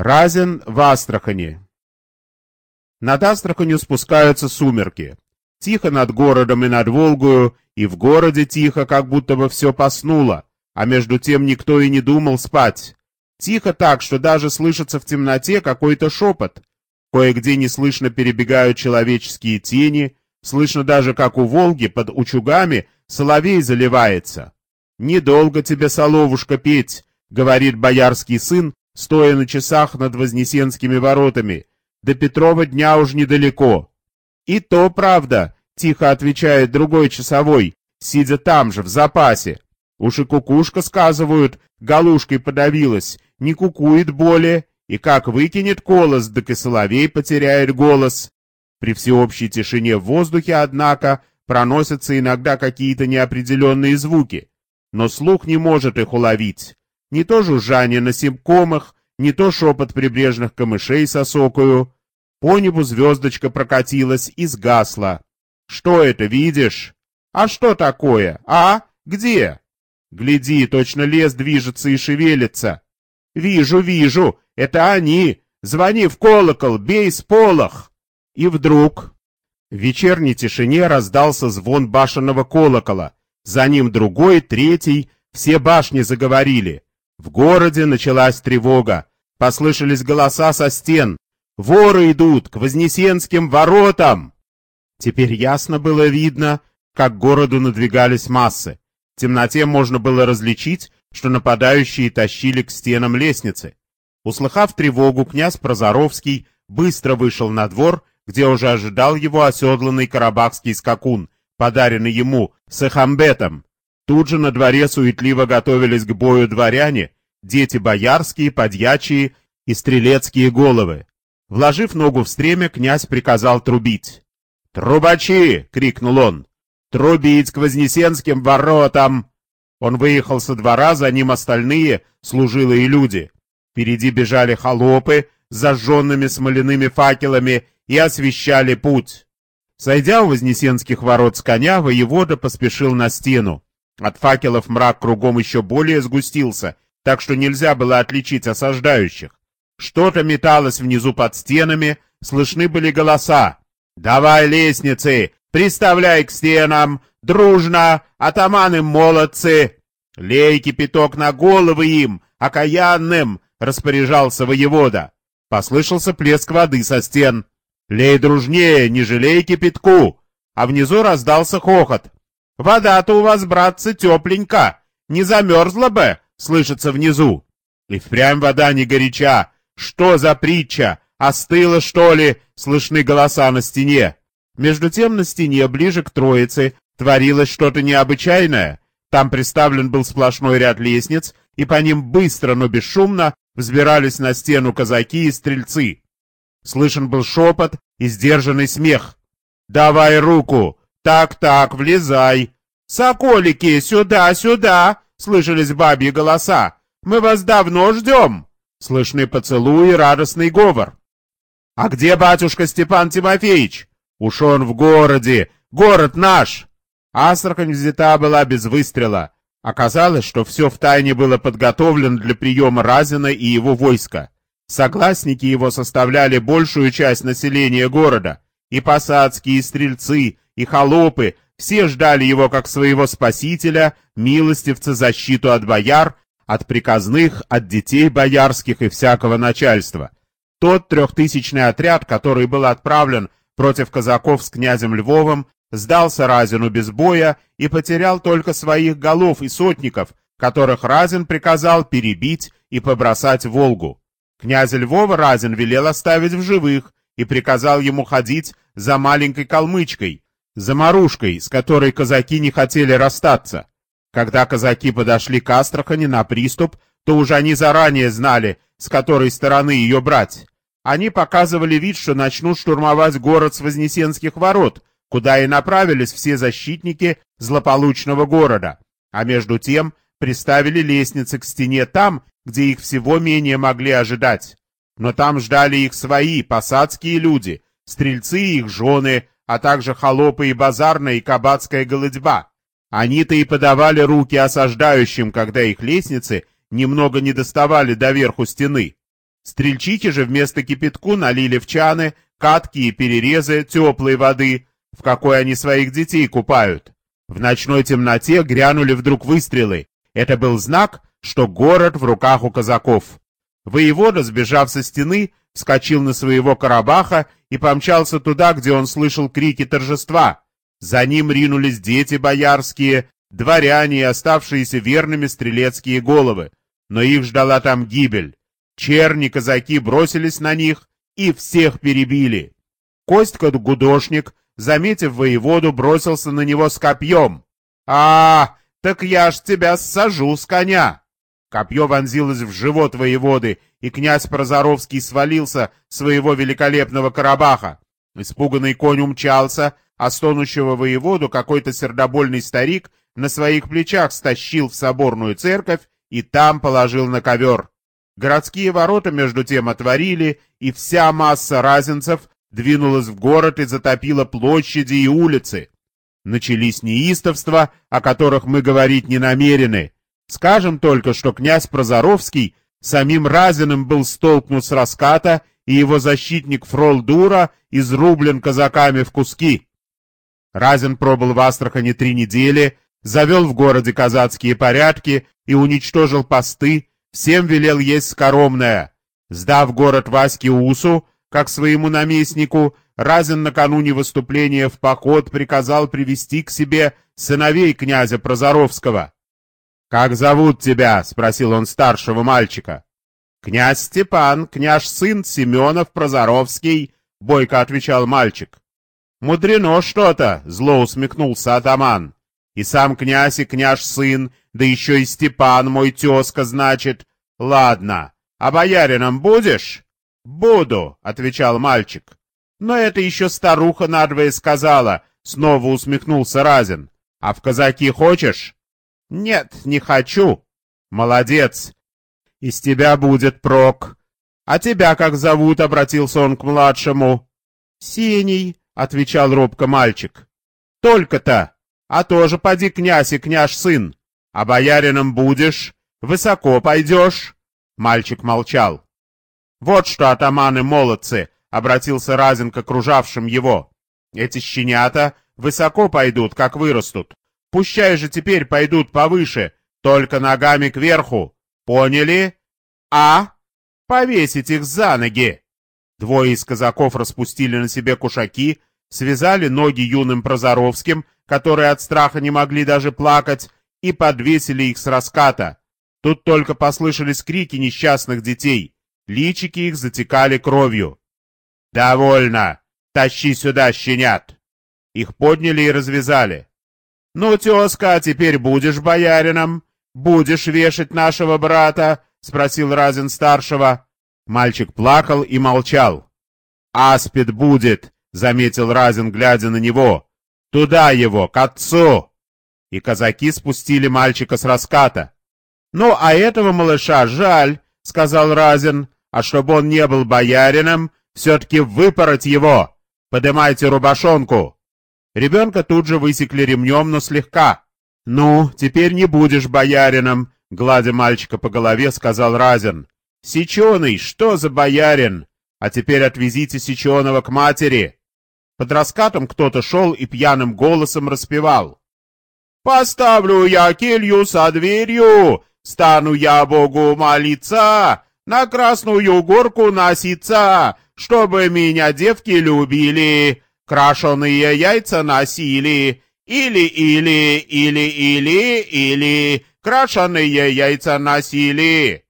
Разин в Астрахани. Над Астраханью спускаются сумерки. Тихо над городом и над Волгою, и в городе тихо, как будто бы все поснуло, а между тем никто и не думал спать. Тихо так, что даже слышится в темноте какой-то шепот. Кое-где неслышно перебегают человеческие тени, слышно даже, как у Волги под учугами соловей заливается. «Недолго тебе, соловушка, петь», — говорит боярский сын, стоя на часах над Вознесенскими воротами. До Петрова дня уж недалеко. И то правда, тихо отвечает другой часовой, сидя там же, в запасе. Уж и кукушка, сказывают, галушкой подавилась, не кукует более, и как выкинет колос, так и соловей потеряет голос. При всеобщей тишине в воздухе, однако, проносятся иногда какие-то неопределенные звуки, но слух не может их уловить не то жужжание насекомых, не то шепот прибрежных камышей с осокою. По небу звездочка прокатилась и сгасла. Что это, видишь? А что такое? А? Где? Гляди, точно лес движется и шевелится. Вижу, вижу, это они. Звони в колокол, бей с полох. И вдруг... В вечерней тишине раздался звон башенного колокола. За ним другой, третий, все башни заговорили. В городе началась тревога. Послышались голоса со стен. «Воры идут к Вознесенским воротам!» Теперь ясно было видно, как к городу надвигались массы. В темноте можно было различить, что нападающие тащили к стенам лестницы. Услыхав тревогу, князь Прозоровский быстро вышел на двор, где уже ожидал его оседланный карабахский скакун, подаренный ему Сахамбетом. Тут же на дворе суетливо готовились к бою дворяне, дети боярские, подьячие и стрелецкие головы. Вложив ногу в стремя, князь приказал трубить. «Трубачи!» — крикнул он. «Трубить к Вознесенским воротам!» Он выехал со двора, за ним остальные служилые люди. Впереди бежали холопы с зажженными смоляными факелами и освещали путь. Сойдя у Вознесенских ворот с коня, воевода поспешил на стену. От факелов мрак кругом еще более сгустился, так что нельзя было отличить осаждающих. Что-то металось внизу под стенами, слышны были голоса. «Давай лестницы! Приставляй к стенам! Дружно! Атаманы молодцы! Лей кипяток на головы им, окаянным!» — распоряжался воевода. Послышался плеск воды со стен. «Лей дружнее, не жалей кипятку!» А внизу раздался хохот. Вода-то у вас, братцы, тепленька, не замерзла бы, слышится внизу. И впрямь вода не горяча. Что за притча? Остыла, что ли? Слышны голоса на стене. Между тем на стене, ближе к троице, творилось что-то необычайное. Там представлен был сплошной ряд лестниц, и по ним быстро, но бесшумно взбирались на стену казаки и стрельцы. Слышен был шепот и сдержанный смех. «Давай руку! «Так-так, влезай!» «Соколики, сюда, сюда!» — слышались бабьи голоса. «Мы вас давно ждем!» Слышны поцелуи и радостный говор. «А где батюшка Степан Тимофеевич?» «Уж он в городе! Город наш!» Астрахань взята была без выстрела. Оказалось, что все втайне было подготовлено для приема Разина и его войска. Согласники его составляли большую часть населения города. И посадские, и стрельцы, и холопы, все ждали его как своего спасителя, милостивца, защиту от бояр, от приказных, от детей боярских и всякого начальства. Тот трехтысячный отряд, который был отправлен против казаков с князем Львовым, сдался Разину без боя и потерял только своих голов и сотников, которых Разин приказал перебить и побросать в Волгу. Князя Львова Разин велел оставить в живых и приказал ему ходить за маленькой калмычкой, за Марушкой, с которой казаки не хотели расстаться. Когда казаки подошли к Астрахани на приступ, то уже они заранее знали, с которой стороны ее брать. Они показывали вид, что начнут штурмовать город с Вознесенских ворот, куда и направились все защитники злополучного города. А между тем приставили лестницы к стене там, где их всего менее могли ожидать. Но там ждали их свои, посадские люди, стрельцы и их жены, а также холопы и базарная и кабацкая голодьба. Они-то и подавали руки осаждающим, когда их лестницы немного не доставали до верху стены. Стрельчихи же вместо кипятку налили в чаны катки и перерезы теплой воды, в какой они своих детей купают. В ночной темноте грянули вдруг выстрелы. Это был знак, что город в руках у казаков. Воевода, сбежав со стены, вскочил на своего Карабаха и помчался туда, где он слышал крики торжества. За ним ринулись дети боярские, дворяне и оставшиеся верными стрелецкие головы. Но их ждала там гибель. Черни казаки бросились на них и всех перебили. Костька Гудошник, заметив воеводу, бросился на него с копьем. «А, так я ж тебя сажу с коня!» Копье вонзилось в живот воеводы, и князь Прозоровский свалился своего великолепного Карабаха. Испуганный конь умчался, а стонущего воеводу какой-то сердобольный старик на своих плечах стащил в соборную церковь и там положил на ковер. Городские ворота между тем отворили, и вся масса разинцев двинулась в город и затопила площади и улицы. Начались неистовства, о которых мы говорить не намерены. Скажем только, что князь Прозоровский самим Разиным был столкнут с раската, и его защитник Фрол Дура изрублен казаками в куски. Разин пробыл в Астрахани три недели, завел в городе казацкие порядки и уничтожил посты, всем велел есть скоромное. Сдав город Ваське Усу, как своему наместнику, Разин накануне выступления в поход приказал привести к себе сыновей князя Прозоровского. «Как зовут тебя?» — спросил он старшего мальчика. «Князь Степан, княж сын Семенов Прозоровский», — бойко отвечал мальчик. «Мудрено что-то», — зло усмехнулся атаман. «И сам князь, и княж сын, да еще и Степан, мой тезка, значит. Ладно, а боярином будешь?» «Буду», — отвечал мальчик. «Но это еще старуха надвое сказала», — снова усмехнулся Разин. «А в казаки хочешь?» «Нет, не хочу». «Молодец. Из тебя будет прок. А тебя как зовут?» — обратился он к младшему. «Синий», — отвечал робко мальчик. «Только-то. А тоже поди князь и княж сын. А боярином будешь, высоко пойдешь». Мальчик молчал. «Вот что, атаманы молодцы!» — обратился Разин к окружавшим его. «Эти щенята высоко пойдут, как вырастут. Пущай же теперь пойдут повыше, только ногами кверху. Поняли? А? Повесить их за ноги!» Двое из казаков распустили на себе кушаки, связали ноги юным Прозоровским, которые от страха не могли даже плакать, и подвесили их с раската. Тут только послышались крики несчастных детей. Личики их затекали кровью. «Довольно! Тащи сюда, щенят!» Их подняли и развязали. «Ну, тезка, теперь будешь боярином? Будешь вешать нашего брата?» — спросил Разин старшего. Мальчик плакал и молчал. «Аспид будет!» — заметил Разин, глядя на него. «Туда его, к отцу!» И казаки спустили мальчика с раската. «Ну, а этого малыша жаль», — сказал Разин, «а чтобы он не был боярином, все-таки выпороть его! Подымайте рубашонку!» Ребенка тут же высекли ремнем, но слегка. «Ну, теперь не будешь боярином», — гладя мальчика по голове, сказал Разин. «Сеченый, что за боярин? А теперь отвезите Сеченого к матери!» Под раскатом кто-то шел и пьяным голосом распевал. «Поставлю я келью со дверью, стану я Богу молиться, на Красную Горку носиться, чтобы меня девки любили, крашеные яйца носили, или-или, или-или, или, крашеные яйца носили.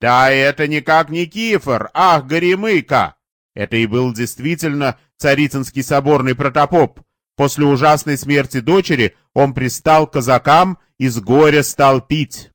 Да это никак не Кифор, ах, Горемыка! Это и был действительно Царицынский соборный протопоп. После ужасной смерти дочери он пристал к казакам и с горя стал пить.